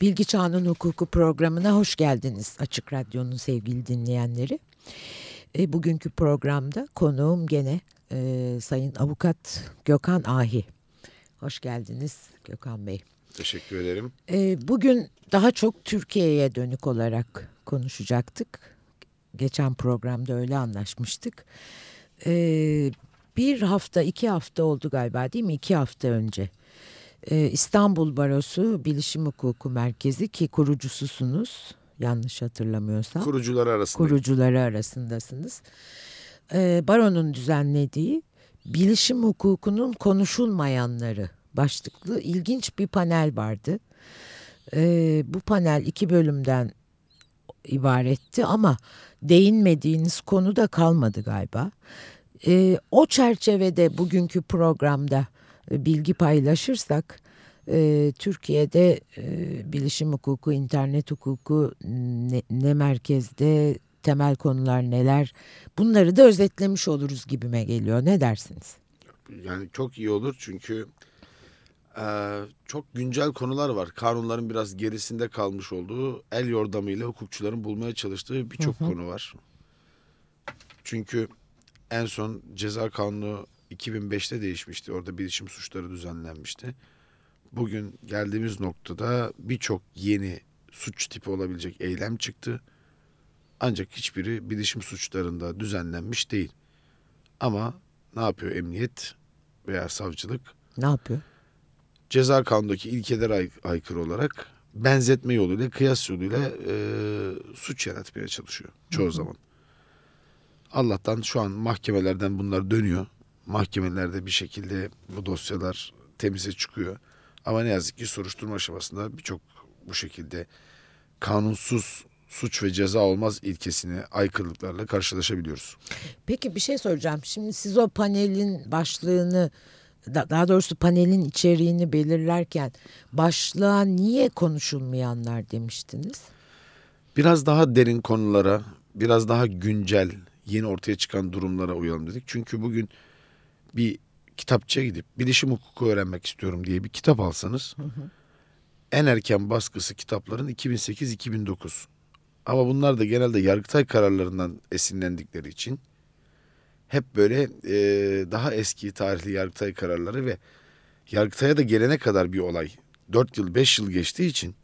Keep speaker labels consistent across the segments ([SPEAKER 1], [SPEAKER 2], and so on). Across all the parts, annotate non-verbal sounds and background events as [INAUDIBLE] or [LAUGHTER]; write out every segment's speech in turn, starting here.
[SPEAKER 1] Bilgi Çağının Hukuku programına hoş geldiniz Açık Radyo'nun sevgili dinleyenleri. E, bugünkü programda konuğum gene e, Sayın Avukat Gökhan Ahi. Hoş geldiniz Gökhan Bey.
[SPEAKER 2] Teşekkür ederim.
[SPEAKER 1] E, bugün daha çok Türkiye'ye dönük olarak konuşacaktık. Geçen programda öyle anlaşmıştık. E, bir hafta iki hafta oldu galiba değil mi? İki hafta önce. E, İstanbul Barosu Bilişim Hukuku Merkezi ki kurucususunuz yanlış hatırlamıyorsam.
[SPEAKER 2] Kurucuları arasında.
[SPEAKER 1] Kurucuları arasındasınız. E, baronun düzenlediği bilişim hukukunun konuşulmayanları başlıklı ilginç bir panel vardı. E, bu panel iki bölümden ibaretti ama değinmediğiniz konu da kalmadı galiba. E, o çerçevede bugünkü programda bilgi paylaşırsak e, Türkiye'de e, bilişim hukuku, internet hukuku ne, ne merkezde, temel konular neler bunları da özetlemiş oluruz gibime geliyor. Ne dersiniz?
[SPEAKER 2] Yani çok iyi olur çünkü e, çok güncel konular var. Kanunların biraz gerisinde kalmış olduğu el yordamıyla hukukçuların bulmaya çalıştığı birçok konu var. Çünkü en son ceza kanunu 2005'te değişmişti. Orada bilişim suçları düzenlenmişti. Bugün geldiğimiz noktada birçok yeni suç tipi olabilecek eylem çıktı. Ancak hiçbiri bilişim suçlarında düzenlenmiş değil. Ama ne yapıyor emniyet veya savcılık?
[SPEAKER 1] Ne yapıyor?
[SPEAKER 2] Ceza kanundaki ilkelere ay- aykırı olarak benzetme yoluyla, kıyas yoluyla e, suç yaratmaya çalışıyor çoğu zaman. Allah'tan şu an mahkemelerden bunlar dönüyor. Mahkemelerde bir şekilde bu dosyalar temize çıkıyor. Ama ne yazık ki soruşturma aşamasında birçok bu şekilde kanunsuz suç ve ceza olmaz ilkesine aykırılıklarla karşılaşabiliyoruz.
[SPEAKER 1] Peki bir şey soracağım. Şimdi siz o panelin başlığını da- daha doğrusu panelin içeriğini belirlerken başlığa niye konuşulmayanlar demiştiniz?
[SPEAKER 2] Biraz daha derin konulara, biraz daha güncel, yeni ortaya çıkan durumlara uyalım dedik. Çünkü bugün bir kitapçıya gidip bilişim hukuku öğrenmek istiyorum diye bir kitap alsanız en erken baskısı kitapların 2008-2009. Ama bunlar da genelde Yargıtay kararlarından esinlendikleri için hep böyle e, daha eski tarihli Yargıtay kararları ve Yargıtay'a da gelene kadar bir olay 4 yıl 5 yıl geçtiği için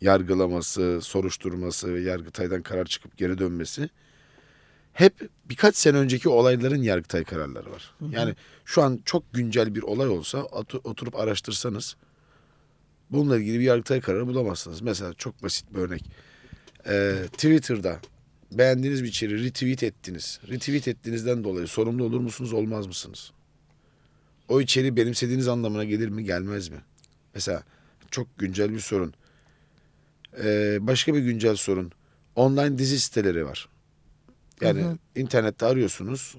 [SPEAKER 2] yargılaması, soruşturması ve Yargıtay'dan karar çıkıp geri dönmesi hep birkaç sene önceki olayların Yargıtay kararları var. Yani şu an çok güncel bir olay olsa otu- oturup araştırsanız bununla ilgili bir Yargıtay kararı bulamazsınız. Mesela çok basit bir örnek. Ee, Twitter'da beğendiğiniz bir içeriği retweet ettiniz. Retweet ettiğinizden dolayı sorumlu olur musunuz olmaz mısınız? O içeriği benimsediğiniz anlamına gelir mi gelmez mi? Mesela çok güncel bir sorun. Ee, başka bir güncel sorun. Online dizi siteleri var. Yani internette arıyorsunuz.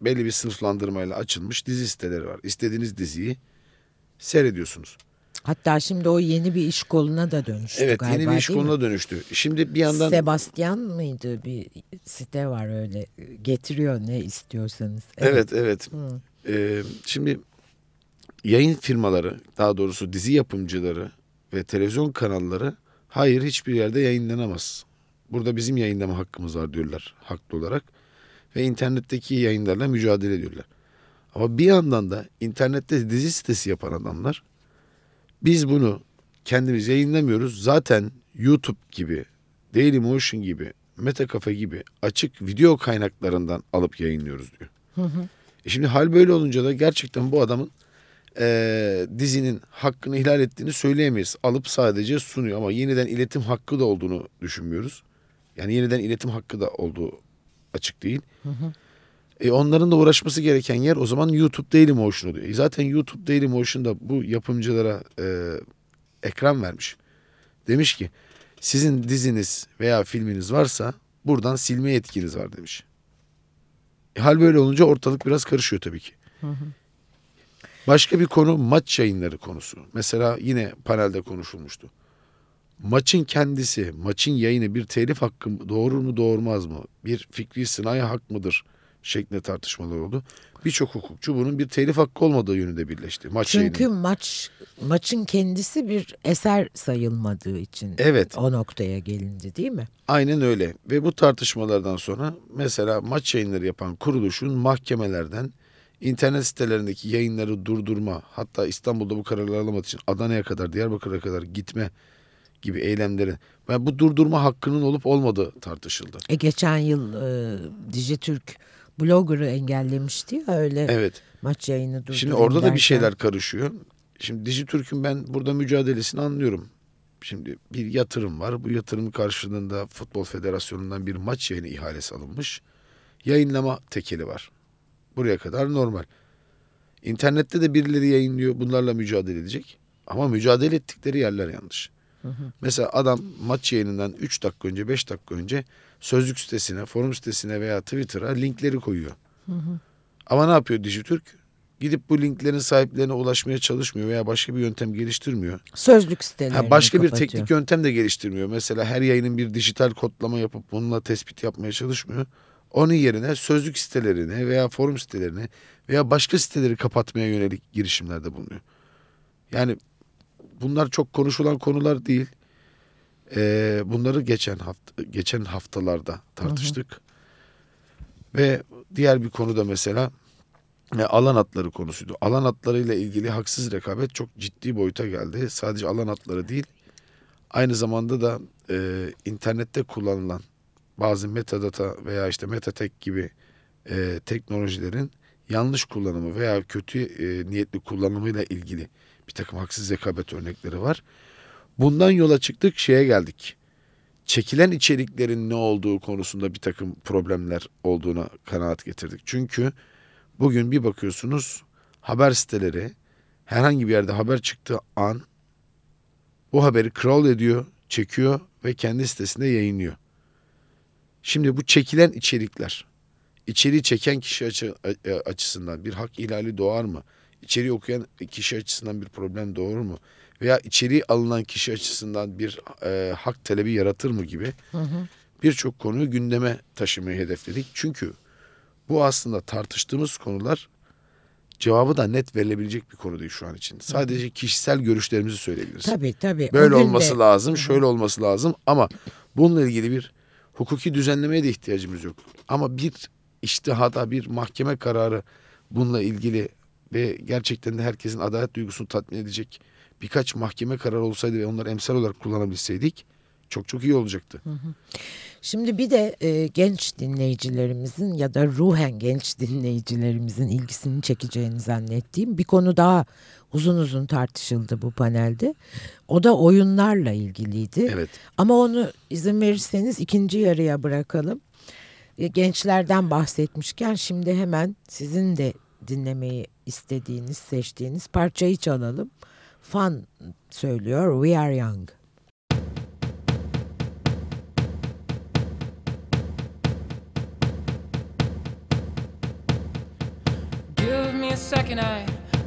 [SPEAKER 2] Belli bir sınıflandırmayla açılmış dizi siteleri var. İstediğiniz diziyi seyrediyorsunuz.
[SPEAKER 1] Hatta şimdi o yeni bir iş koluna da dönüştü
[SPEAKER 2] Evet
[SPEAKER 1] galiba
[SPEAKER 2] yeni bir iş
[SPEAKER 1] değil mi?
[SPEAKER 2] dönüştü. Şimdi bir yandan
[SPEAKER 1] Sebastian mıydı bir site var öyle getiriyor ne istiyorsanız.
[SPEAKER 2] evet evet. Ee, şimdi yayın firmaları daha doğrusu dizi yapımcıları ve televizyon kanalları hayır hiçbir yerde yayınlanamaz. Burada bizim yayınlama hakkımız var diyorlar haklı olarak ve internetteki yayınlarla mücadele ediyorlar. Ama bir yandan da internette dizi sitesi yapan adamlar biz bunu kendimiz yayınlamıyoruz. Zaten YouTube gibi, Dailymotion gibi, Metacafe gibi açık video kaynaklarından alıp yayınlıyoruz diyor. E şimdi hal böyle olunca da gerçekten bu adamın eee, dizinin hakkını ihlal ettiğini söyleyemeyiz. Alıp sadece sunuyor ama yeniden iletim hakkı da olduğunu düşünmüyoruz. Yani yeniden iletim hakkı da olduğu açık değil. E onların da uğraşması gereken yer o zaman YouTube Dailymotion oluyor. E zaten YouTube Dailymotion da bu yapımcılara e, ekran vermiş. Demiş ki sizin diziniz veya filminiz varsa buradan silme yetkiniz var demiş. E, hal böyle olunca ortalık biraz karışıyor tabii ki. Başka bir konu maç yayınları konusu. Mesela yine panelde konuşulmuştu. Maçın kendisi, maçın yayını bir telif hakkı doğurur mu doğurmaz mı? Bir fikri sınai hak mıdır? şeklinde tartışmalar oldu. Birçok hukukçu bunun bir telif hakkı olmadığı yönünde birleşti. Maç
[SPEAKER 1] Çünkü
[SPEAKER 2] yayını.
[SPEAKER 1] maç maçın kendisi bir eser sayılmadığı için
[SPEAKER 2] Evet.
[SPEAKER 1] o noktaya gelindi değil mi?
[SPEAKER 2] Aynen öyle. Ve bu tartışmalardan sonra mesela maç yayınları yapan kuruluşun mahkemelerden internet sitelerindeki yayınları durdurma hatta İstanbul'da bu kararları alamadığı için Adana'ya kadar Diyarbakır'a kadar gitme gibi eylemleri ve bu durdurma hakkının olup olmadığı tartışıldı.
[SPEAKER 1] E geçen yıl e, Dijitürk blogger'ı engellemişti ya öyle
[SPEAKER 2] Evet.
[SPEAKER 1] maç yayını durdurun
[SPEAKER 2] Şimdi orada da
[SPEAKER 1] derken.
[SPEAKER 2] bir şeyler karışıyor. Şimdi Dijitürk'ün ben burada mücadelesini anlıyorum. Şimdi bir yatırım var. Bu yatırım karşılığında Futbol Federasyonu'ndan bir maç yayını ihalesi alınmış. Yayınlama tekeli var. Buraya kadar normal. İnternette de birileri yayınlıyor. Bunlarla mücadele edecek. Ama mücadele ettikleri yerler yanlış. Mesela adam maç yayınından 3 dakika önce 5 dakika önce sözlük sitesine, forum sitesine veya Twitter'a linkleri koyuyor. Ama ne yapıyor Dijitürk? Gidip bu linklerin sahiplerine ulaşmaya çalışmıyor veya başka bir yöntem geliştirmiyor.
[SPEAKER 1] Sözlük sitelerini
[SPEAKER 2] Ha, başka bir
[SPEAKER 1] kapatıyor.
[SPEAKER 2] teknik yöntem de geliştirmiyor. Mesela her yayının bir dijital kodlama yapıp bununla tespit yapmaya çalışmıyor. Onun yerine sözlük sitelerini veya forum sitelerini veya başka siteleri kapatmaya yönelik girişimlerde bulunuyor. Yani bunlar çok konuşulan konular değil. Ee, bunları geçen hafta geçen haftalarda tartıştık. Ve diğer bir konu da mesela e, alan atları konusuydu. Alan atlarıyla ilgili haksız rekabet çok ciddi boyuta geldi. Sadece alan atları değil, aynı zamanda da e, internette kullanılan bazı metadata veya işte metatek gibi e, teknolojilerin yanlış kullanımı veya kötü e, niyetli kullanımıyla ilgili bir takım haksız rekabet örnekleri var. Bundan yola çıktık şeye geldik. Çekilen içeriklerin ne olduğu konusunda bir takım problemler olduğuna kanaat getirdik. Çünkü bugün bir bakıyorsunuz haber siteleri herhangi bir yerde haber çıktığı an bu haberi crawl ediyor, çekiyor ve kendi sitesinde yayınlıyor. Şimdi bu çekilen içerikler içeriği çeken kişi açı- a- açısından bir hak ihlali doğar mı? İçeriği okuyan kişi açısından bir problem doğurur mu? Veya içeriği alınan kişi açısından bir e, hak talebi yaratır mı gibi birçok konuyu gündeme taşımayı hedefledik. Çünkü bu aslında tartıştığımız konular cevabı da net verilebilecek bir konu değil şu an için. Sadece kişisel görüşlerimizi söyleyebiliriz.
[SPEAKER 1] Tabii tabii.
[SPEAKER 2] Böyle
[SPEAKER 1] gün
[SPEAKER 2] olması
[SPEAKER 1] de-
[SPEAKER 2] lazım, şöyle olması lazım ama bununla ilgili bir hukuki düzenlemeye de ihtiyacımız yok. Ama bir iştihada, bir mahkeme kararı bununla ilgili ve gerçekten de herkesin adalet duygusunu tatmin edecek birkaç mahkeme kararı olsaydı ve onları emsal olarak kullanabilseydik çok çok iyi olacaktı.
[SPEAKER 1] Şimdi bir de e, genç dinleyicilerimizin ya da ruhen genç dinleyicilerimizin ilgisini çekeceğini zannettiğim bir konu daha uzun uzun tartışıldı bu panelde. O da oyunlarla ilgiliydi.
[SPEAKER 2] Evet.
[SPEAKER 1] Ama onu izin verirseniz ikinci yarıya bırakalım. E, Gençlerden bahsetmişken şimdi hemen sizin de dinlemeyi istediğiniz, seçtiğiniz parçayı çalalım. Fun söylüyor We Are Young.
[SPEAKER 3] Give me a second, I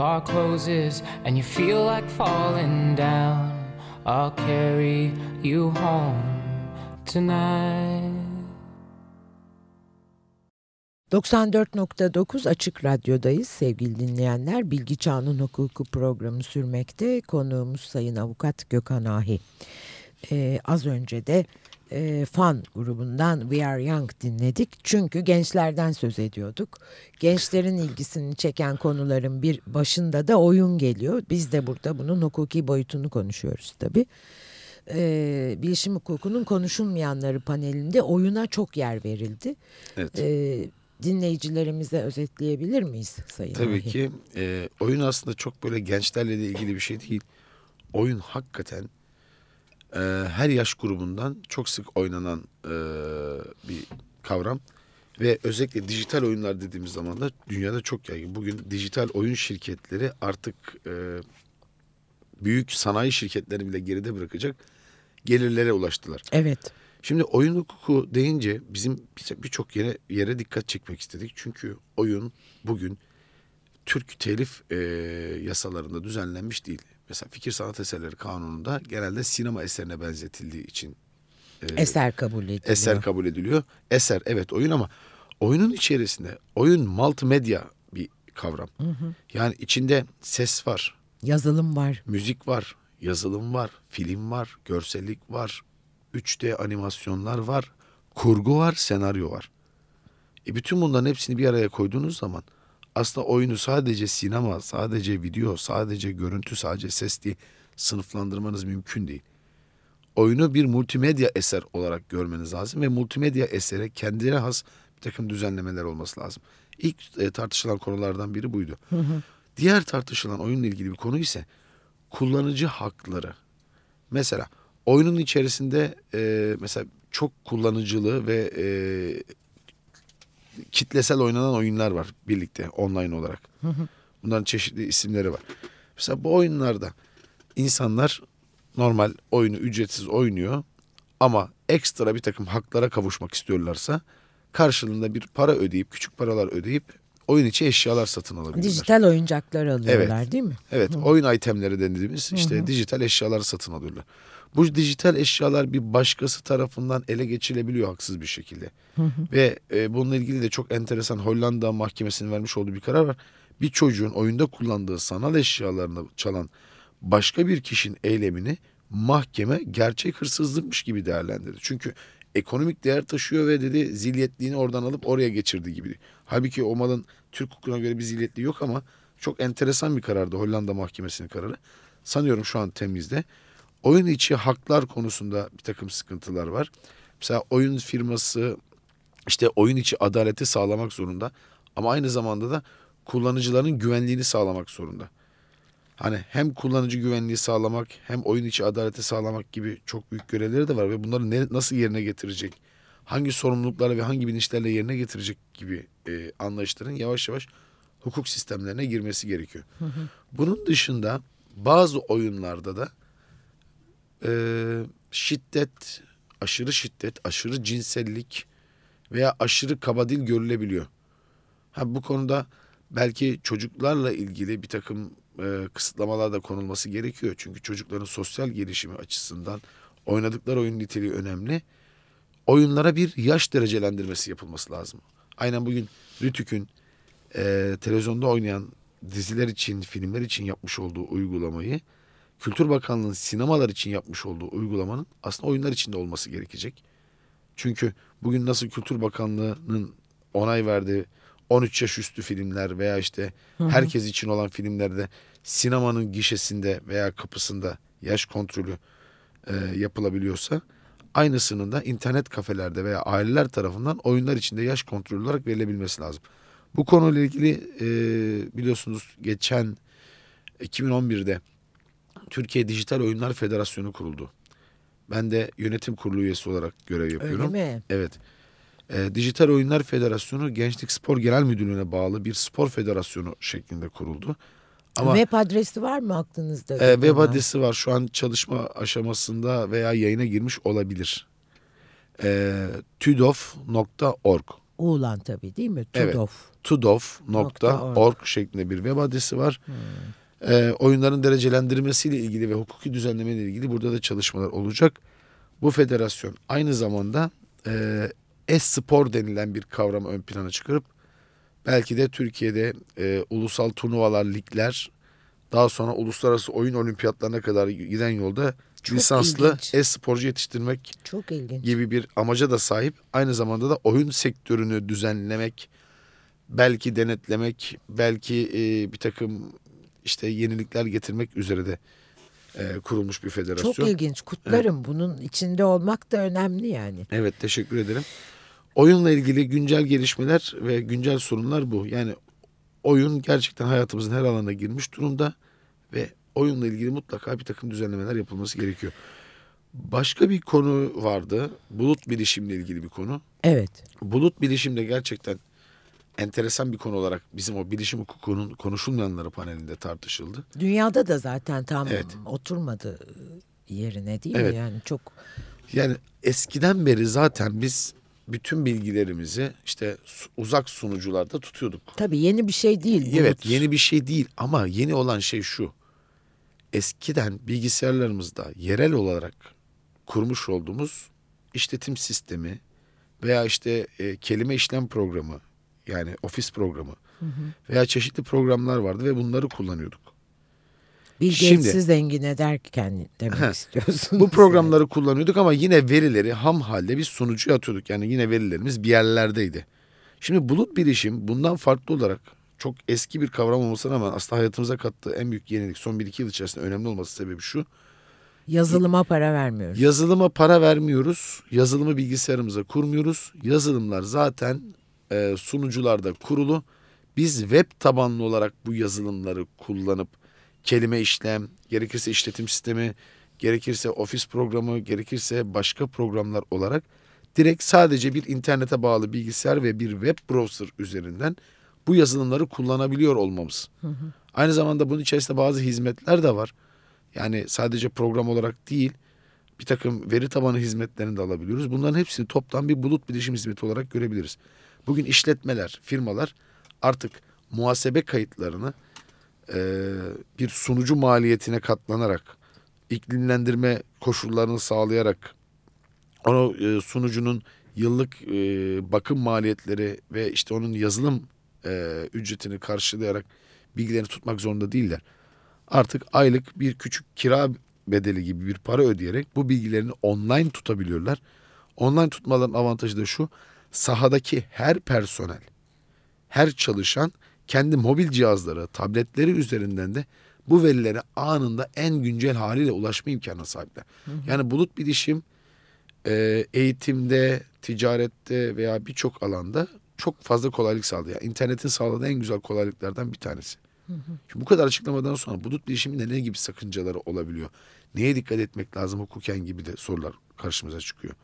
[SPEAKER 3] Bar closes and you feel like falling down, I'll carry you home tonight.
[SPEAKER 1] 94.9 Açık Radyo'dayız sevgili dinleyenler. Bilgi Çağının Hukuku programı sürmekte. Konuğumuz Sayın Avukat Gökhan Ahi. Ee, az önce de e, fan grubundan We Are Young dinledik. Çünkü gençlerden söz ediyorduk. Gençlerin ilgisini çeken konuların bir başında da oyun geliyor. Biz de burada bunun hukuki boyutunu konuşuyoruz tabii. Ee, bilişim hukukunun konuşulmayanları panelinde oyuna çok yer verildi.
[SPEAKER 2] Evet.
[SPEAKER 1] Ee, dinleyicilerimize özetleyebilir miyiz Sayın
[SPEAKER 2] Tabii
[SPEAKER 1] Ahi?
[SPEAKER 2] ki e, oyun aslında çok böyle gençlerle de ilgili bir şey değil. Oyun hakikaten e, her yaş grubundan çok sık oynanan e, bir kavram. Ve özellikle dijital oyunlar dediğimiz zaman da dünyada çok yaygın. Bugün dijital oyun şirketleri artık e, büyük sanayi şirketlerini bile geride bırakacak gelirlere ulaştılar.
[SPEAKER 1] Evet.
[SPEAKER 2] Şimdi oyun hukuku deyince bizim bir- birçok yere yere dikkat çekmek istedik. Çünkü oyun bugün Türk telif e, yasalarında düzenlenmiş değil. Mesela fikir sanat eserleri kanununda genelde sinema eserine benzetildiği için e,
[SPEAKER 1] Eser kabul ediliyor.
[SPEAKER 2] eser kabul ediliyor. Eser evet oyun ama oyunun içerisinde oyun multimedya bir kavram. Yani içinde ses var,
[SPEAKER 1] Yazılım var.
[SPEAKER 2] müzik var, yazılım var, film var, görsellik var, 3D animasyonlar var, kurgu var, senaryo var. E bütün bunların hepsini bir araya koyduğunuz zaman aslında oyunu sadece sinema, sadece video, sadece görüntü, sadece ses diye sınıflandırmanız mümkün değil. Oyunu bir multimedya eser olarak görmeniz lazım ve multimedya esere kendine has bir takım düzenlemeler olması lazım. İlk e, tartışılan konulardan biri buydu. Diğer tartışılan oyunla ilgili bir konu ise kullanıcı hakları. Mesela oyunun içerisinde e, mesela çok kullanıcılı ve e, kitlesel oynanan oyunlar var birlikte online olarak. Bunların çeşitli isimleri var. Mesela bu oyunlarda insanlar normal oyunu ücretsiz oynuyor ama ekstra bir takım haklara kavuşmak istiyorlarsa karşılığında bir para ödeyip küçük paralar ödeyip oyun içi eşyalar satın alabilirler.
[SPEAKER 1] Dijital oyuncaklar alıyorlar
[SPEAKER 2] Evet.
[SPEAKER 1] değil mi?
[SPEAKER 2] Evet, oyun itemleri dediğimiz işte dijital eşyalar satın alıyorlar. Bu dijital eşyalar bir başkası tarafından ele geçirebiliyor haksız bir şekilde. Ve e, bununla ilgili de çok enteresan Hollanda mahkemesinin vermiş olduğu bir karar var. Bir çocuğun oyunda kullandığı sanal eşyalarını çalan başka bir kişinin eylemini mahkeme gerçek hırsızlıkmış gibi değerlendirdi. Çünkü ekonomik değer taşıyor ve dedi zilyetliğini oradan alıp oraya geçirdi gibi. Halbuki o malın Türk hukukuna göre bir zilyetliği yok ama çok enteresan bir karardı Hollanda mahkemesinin kararı. Sanıyorum şu an temizde. Oyun içi haklar konusunda bir takım sıkıntılar var. Mesela oyun firması işte oyun içi adaleti sağlamak zorunda. Ama aynı zamanda da kullanıcıların güvenliğini sağlamak zorunda. Hani hem kullanıcı güvenliği sağlamak hem oyun içi adaleti sağlamak gibi çok büyük görevleri de var ve bunları ne, nasıl yerine getirecek, hangi sorumluluklarla ve hangi bilinçlerle yerine getirecek gibi e, anlayışların yavaş yavaş hukuk sistemlerine girmesi gerekiyor. Bunun dışında bazı oyunlarda da e, şiddet, aşırı şiddet, aşırı cinsellik veya aşırı kabadil görülebiliyor. Ha, bu konuda belki çocuklarla ilgili bir takım e, kısıtlamalar da konulması gerekiyor. Çünkü çocukların sosyal gelişimi açısından oynadıkları oyun niteliği önemli. Oyunlara bir yaş derecelendirmesi yapılması lazım. Aynen bugün Rütük'ün e, televizyonda oynayan diziler için, filmler için yapmış olduğu uygulamayı Kültür Bakanlığı'nın sinemalar için yapmış olduğu uygulamanın aslında oyunlar için de olması gerekecek. Çünkü bugün nasıl Kültür Bakanlığı'nın onay verdiği 13 yaş üstü filmler veya işte herkes için olan filmlerde sinemanın gişesinde veya kapısında yaş kontrolü e, yapılabiliyorsa aynısının da internet kafelerde veya aileler tarafından oyunlar içinde yaş kontrolü olarak verilebilmesi lazım. Bu konuyla ilgili e, biliyorsunuz geçen 2011'de Türkiye Dijital Oyunlar Federasyonu kuruldu. Ben de yönetim kurulu üyesi olarak görev yapıyorum.
[SPEAKER 1] Öyle mi?
[SPEAKER 2] Evet. Ee, Dijital Oyunlar Federasyonu Gençlik Spor Genel Müdürlüğü'ne bağlı bir spor federasyonu şeklinde kuruldu. Ama
[SPEAKER 1] Web adresi var mı aklınızda?
[SPEAKER 2] e, web
[SPEAKER 1] Gökhan?
[SPEAKER 2] adresi var. Şu an çalışma aşamasında veya yayına girmiş olabilir. E, tudof.org
[SPEAKER 1] Uğlan tabii değil mi?
[SPEAKER 2] Evet.
[SPEAKER 1] Tudof.
[SPEAKER 2] tudof.org şeklinde bir web adresi var. Ee, oyunların derecelendirmesiyle ilgili ve hukuki düzenlemeyle ilgili burada da çalışmalar olacak. Bu federasyon aynı zamanda e, e-spor denilen bir kavramı ön plana çıkarıp belki de Türkiye'de e, ulusal turnuvalar, ligler daha sonra uluslararası oyun olimpiyatlarına kadar giden yolda
[SPEAKER 1] Çok
[SPEAKER 2] lisanslı e-sporcu yetiştirmek
[SPEAKER 1] Çok ilginç.
[SPEAKER 2] gibi bir amaca da sahip. Aynı zamanda da oyun sektörünü düzenlemek, belki denetlemek, belki e, bir takım işte yenilikler getirmek üzere de e, kurulmuş bir federasyon.
[SPEAKER 1] Çok ilginç. Kutlarım. Bunun içinde olmak da önemli yani.
[SPEAKER 2] Evet teşekkür ederim. Oyunla ilgili güncel gelişmeler ve güncel sorunlar bu. Yani oyun gerçekten hayatımızın her alanına girmiş durumda ve oyunla ilgili mutlaka bir takım düzenlemeler yapılması gerekiyor. Başka bir konu vardı. Bulut bilişimle ilgili bir konu.
[SPEAKER 1] Evet.
[SPEAKER 2] Bulut bilişim de gerçekten enteresan bir konu olarak bizim o bilişim hukukunun konuşulmayanları panelinde tartışıldı.
[SPEAKER 1] Dünyada da zaten tam
[SPEAKER 2] Evet.
[SPEAKER 1] oturmadı yerine değil
[SPEAKER 2] Evet.
[SPEAKER 1] mi? Yani çok
[SPEAKER 2] Yani eskiden beri zaten biz bütün bilgilerimizi işte uzak sunucularda tutuyorduk.
[SPEAKER 1] tabii yeni bir şey değil.
[SPEAKER 2] Evet
[SPEAKER 1] bulut.
[SPEAKER 2] yeni bir şey değil ama yeni olan şey şu. Eskiden bilgisayarlarımızda yerel olarak kurmuş olduğumuz işletim sistemi veya işte e, kelime işlem programı yani ofis programı veya çeşitli programlar vardı ve bunları kullanıyorduk.
[SPEAKER 1] Gates'i zengin ederken demek
[SPEAKER 2] Heh,
[SPEAKER 1] istiyorsunuz.
[SPEAKER 2] Bu programları kullanıyorduk ama yine verileri ham halde bir sunucuya atıyorduk. Yani yine verilerimiz bir yerlerdeydi. Şimdi bulut bilişim bundan farklı olarak çok eski bir kavram olmasına rağmen aslında hayatımıza kattığı en büyük yenilik son 1-2 yıl içerisinde önemli olması sebebi şu.
[SPEAKER 1] Yazılıma para vermiyoruz.
[SPEAKER 2] Yazılıma para vermiyoruz. Yazılımı bilgisayarımıza kurmuyoruz. Yazılımlar zaten e, sunucularda kurulu. Biz web tabanlı olarak bu yazılımları kullanıp kelime işlem, gerekirse işletim sistemi, gerekirse ofis programı, gerekirse başka programlar olarak direkt sadece bir internete bağlı bilgisayar ve bir web browser üzerinden bu yazılımları kullanabiliyor olmamız. Aynı zamanda bunun içerisinde bazı hizmetler de var. Yani sadece program olarak değil, bir takım veri tabanı hizmetlerini de alabiliyoruz. Bunların hepsini toplam bir bulut bilişim hizmeti olarak görebiliriz. Bugün işletmeler, firmalar artık muhasebe kayıtlarını e, bir sunucu maliyetine katlanarak, iklimlendirme koşullarını sağlayarak, o e, sunucunun yıllık e, bakım maliyetleri ve işte onun yazılım e, ücretini karşılayarak bilgilerini tutmak zorunda değiller. Artık aylık bir küçük kira bedeli gibi bir para ödeyerek bu bilgilerini online tutabiliyorlar. Online tutmaların avantajı da şu. Sahadaki her personel, her çalışan kendi mobil cihazları, tabletleri üzerinden de bu verilere anında en güncel haliyle ulaşma imkanına sahipler. Yani bulut bilişim e, eğitimde, ticarette veya birçok alanda çok fazla kolaylık sağlıyor. Yani internetin sağladığı en güzel kolaylıklardan bir tanesi. Şimdi bu kadar açıklamadan sonra bulut bilişiminde ne gibi sakıncaları olabiliyor? Neye dikkat etmek lazım hukuken gibi de sorular karşımıza çıkıyor.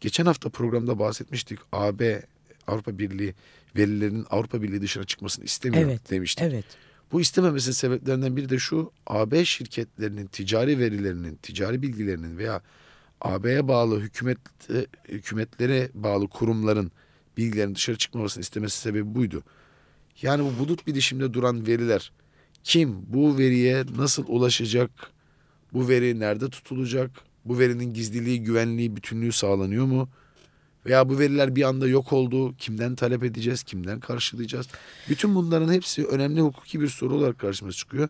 [SPEAKER 2] Geçen hafta programda bahsetmiştik. AB Avrupa Birliği verilerinin Avrupa Birliği dışına çıkmasını istemiyor
[SPEAKER 1] Evet.
[SPEAKER 2] demiştik.
[SPEAKER 1] Evet.
[SPEAKER 2] Bu istememesinin sebeplerinden biri de şu. AB şirketlerinin ticari verilerinin, ticari bilgilerinin veya AB'ye bağlı hükümet hükümetlere bağlı kurumların bilgilerin dışarı çıkmamasını istemesi sebebi buydu. Yani bu bulut bilişimde duran veriler kim bu veriye nasıl ulaşacak? Bu veri nerede tutulacak? Bu verinin gizliliği, güvenliği, bütünlüğü sağlanıyor mu? Veya bu veriler bir anda yok oldu. Kimden talep edeceğiz? Kimden karşılayacağız? Bütün bunların hepsi önemli hukuki bir soru olarak karşımıza çıkıyor.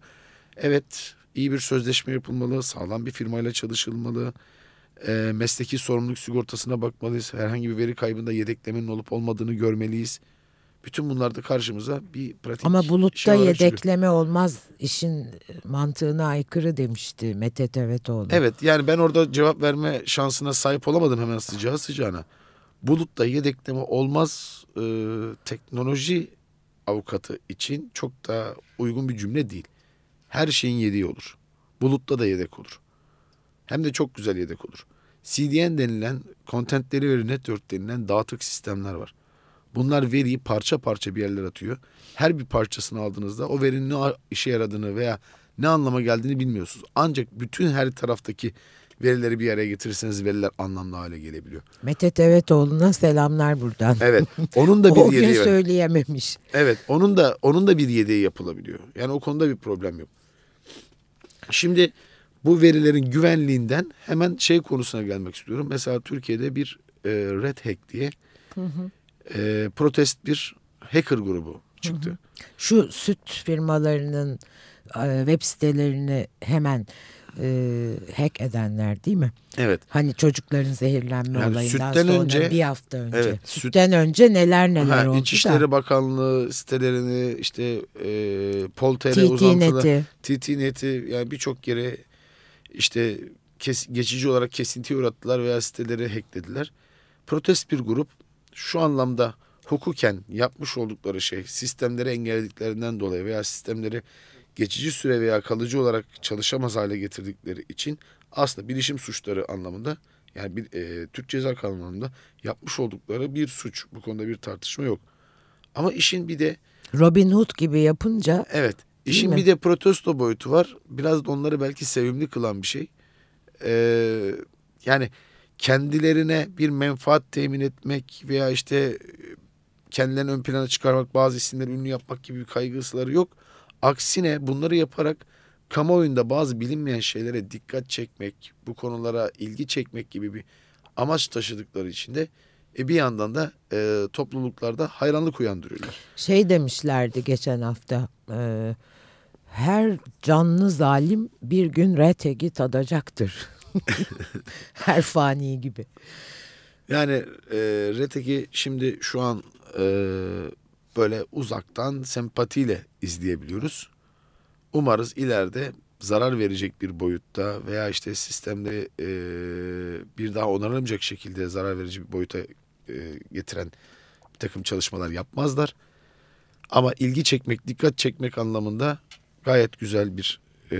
[SPEAKER 2] Evet, iyi bir sözleşme yapılmalı, sağlam bir firmayla çalışılmalı. E, mesleki sorumluluk sigortasına bakmalıyız. Herhangi bir veri kaybında yedeklemenin olup olmadığını görmeliyiz. Bütün bunlar da karşımıza bir pratik
[SPEAKER 1] Ama bulutta
[SPEAKER 2] şey çıkıyor.
[SPEAKER 1] yedekleme olmaz. İşin mantığına aykırı demişti Mete Tevetoğlu.
[SPEAKER 2] Evet yani ben orada cevap verme şansına sahip olamadım hemen sıcağı sıcağına. Bulutta yedekleme olmaz e, teknoloji avukatı için çok da uygun bir cümle değil. Her şeyin yedeği olur. Bulutta da yedek olur. Hem de çok güzel yedek olur. CDN denilen Content Delivery Network denilen dağıtık sistemler var. Bunlar veriyi parça parça bir yerlere atıyor. Her bir parçasını aldığınızda o verinin ne işe yaradığını veya ne anlama geldiğini bilmiyorsunuz. Ancak bütün her taraftaki verileri bir araya getirirseniz veriler anlamlı hale gelebiliyor.
[SPEAKER 1] Mete Tevetoğlu'na selamlar buradan.
[SPEAKER 2] Evet. Onun da [LAUGHS] bir
[SPEAKER 1] o gün
[SPEAKER 2] yedeği var.
[SPEAKER 1] söyleyememiş.
[SPEAKER 2] Evet, onun da onun da bir yedeği yapılabiliyor. Yani o konuda bir problem yok. Şimdi bu verilerin güvenliğinden hemen şey konusuna gelmek istiyorum. Mesela Türkiye'de bir e, Red Hack diye e, protest bir hacker grubu çıktı.
[SPEAKER 1] Şu süt firmalarının e, web sitelerini hemen e, hack edenler değil mi?
[SPEAKER 2] Evet.
[SPEAKER 1] Hani çocukların zehirlenme
[SPEAKER 2] Yani
[SPEAKER 1] olayından
[SPEAKER 2] sütten
[SPEAKER 1] sonra
[SPEAKER 2] önce-
[SPEAKER 1] bir hafta önce.
[SPEAKER 2] Evet, süt-
[SPEAKER 1] sütten önce neler neler
[SPEAKER 2] Ha,
[SPEAKER 1] oldu
[SPEAKER 2] İçişleri
[SPEAKER 1] da.
[SPEAKER 2] Bakanlığı sitelerini işte e, Pol.tr
[SPEAKER 1] TT
[SPEAKER 2] uzantılı
[SPEAKER 1] neti.
[SPEAKER 2] TT neti yani birçok yere işte kes, geçici olarak kesintiye uğrattılar veya siteleri hacklediler. Protest bir grup şu anlamda hukuken yapmış oldukları şey sistemleri engellediklerinden dolayı veya sistemleri geçici süre veya kalıcı olarak çalışamaz hale getirdikleri için aslında bilişim suçları anlamında yani bir, e, Türk Ceza Kanunu anlamında yapmış oldukları bir suç. Bu konuda bir tartışma yok. Ama işin bir de
[SPEAKER 1] Robin Hood gibi yapınca
[SPEAKER 2] Evet. İşin
[SPEAKER 1] mi?
[SPEAKER 2] bir de protesto boyutu var. Biraz da onları belki sevimli kılan bir şey. Ee, yani kendilerine bir menfaat temin etmek veya işte e, kendilerini ön plana çıkarmak, bazı isimleri ünlü yapmak gibi bir kaygısıları yok. Aksine bunları yaparak kamuoyunda bazı bilinmeyen şeylere dikkat çekmek, bu konulara ilgi çekmek gibi bir amaç taşıdıkları için de e, bir yandan da e, topluluklarda hayranlık uyandırıyorlar.
[SPEAKER 1] şey demişlerdi geçen hafta. e, her canlı zalim bir gün retegi tadacaktır. [LAUGHS] her fani gibi.
[SPEAKER 2] Yani e, Retek'i şimdi şu an e, böyle uzaktan sempatiyle izleyebiliyoruz. Umarız ileride zarar verecek bir boyutta veya işte sistemde e, bir daha onarılamayacak şekilde zarar verici bir boyuta e, getiren bir takım çalışmalar yapmazlar. Ama ilgi çekmek, dikkat çekmek anlamında gayet güzel bir e,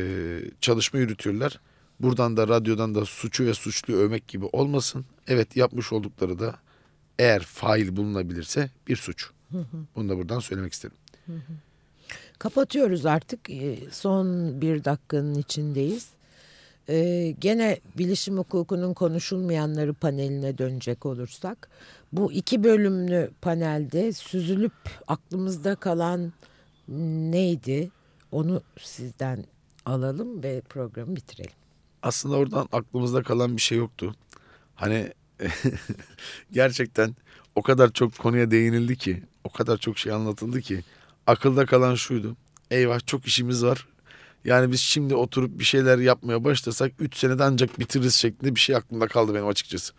[SPEAKER 2] çalışma yürütüyorlar. Buradan da radyodan da suçu ve suçlu övmek gibi olmasın. Evet yapmış oldukları da eğer fail bulunabilirse bir suç. Bunu da buradan söylemek isterim.
[SPEAKER 1] Kapatıyoruz artık. Ee, Son bir dakikanın içindeyiz. Ee, gene bilişim hukukunun konuşulmayanları paneline dönecek olursak. Bu iki bölümlü panelde süzülüp aklımızda kalan neydi? Onu sizden alalım ve programı bitirelim.
[SPEAKER 2] Aslında oradan aklımızda kalan bir şey yoktu. Hani [LAUGHS] gerçekten o kadar çok konuya değinildi ki, o kadar çok şey anlatıldı ki akılda kalan şuydu. Eyvah çok işimiz var. Yani biz şimdi oturup bir şeyler yapmaya başlasak 3 senede ancak bitiririz şeklinde bir şey aklımda kaldı benim açıkçası.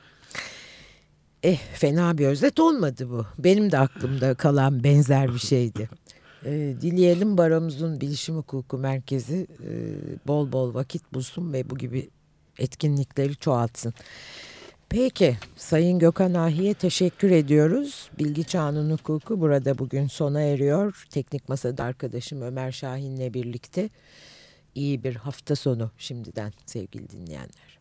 [SPEAKER 1] Eh fena bir özet olmadı bu. Benim de aklımda kalan benzer bir şeydi. [LAUGHS] Ee, dileyelim baromuzun bilişim hukuku merkezi e, bol bol vakit bulsun ve bu gibi etkinlikleri çoğaltsın. Peki Sayın Gökhan Ahi'ye teşekkür ediyoruz. Bilgi Çağının Hukuku burada bugün sona eriyor. Teknik Masa'da arkadaşım Ömer Şahin'le birlikte iyi bir hafta sonu şimdiden sevgili dinleyenler.